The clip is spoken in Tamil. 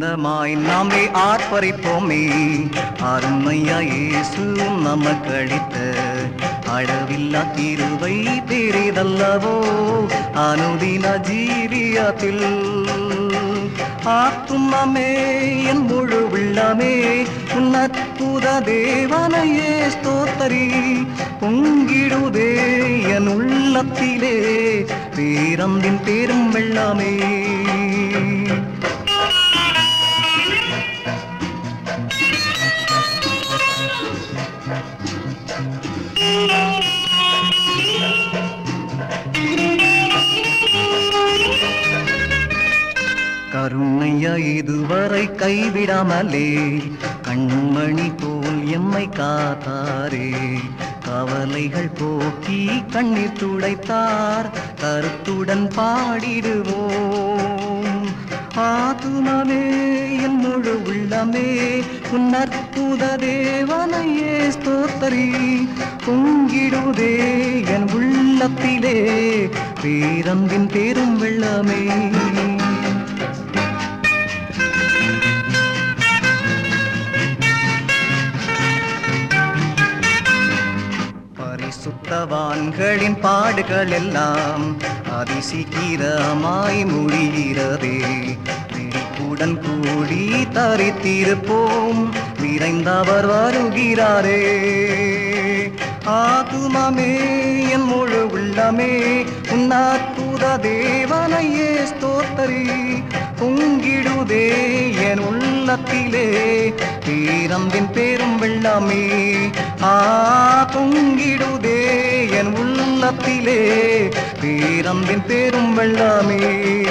சொந்தமாய் நாமே ஆர்ப்பரிப்போமே. அருமையா இயேசு நமக்கு அளித்த அளவில்லா தீருவை பெரிதல்லவோ அனுதின ஜீவியத்தில். ஆத்துமமே என் முழு உள்ளமே உன் தேவனையே ஸ்தோத்தரி. பொங்கிடுதே என் உள்ளத்திலே பேரந்தின் பெரும் வெள்ளமே. கருணையா இதுவரை கைவிடாமலே கண்மணி போல் எம்மை காத்தாரே. கவலைகள் போக்கி கண்ணீர் துடைத்தார் கருத்துடன் பாடிடுவோம். முழு உள்ளமே உன் அற்புத தேவனையே ஸ்தோத்தரி. பொங்கிடுதே என் உள்ளத்திலே. பேரம்பின் பேரும் வெள்ளமே. பரிசுத்தவான்களின் பாடுகள் எல்லாம் அதிசீக்கிரமாய் முடிகிறதே. உடன் கூடி தரித்திருப்போம். விரைந்தவர் வருகிறாரே. ஆத்துமமே என் முழு உள்ளமே. உன் அற்புத தேவனையே ஸ்தோத்தரி. பொங்கிடுதே என் உள்ளத்திலே. பேரம்பின் பேரும் வெள்ளமே. ஆ பொங்கிடுதே என் உள்ளத்திலே. பேரம்பின் பேரும் வெள்ளமே.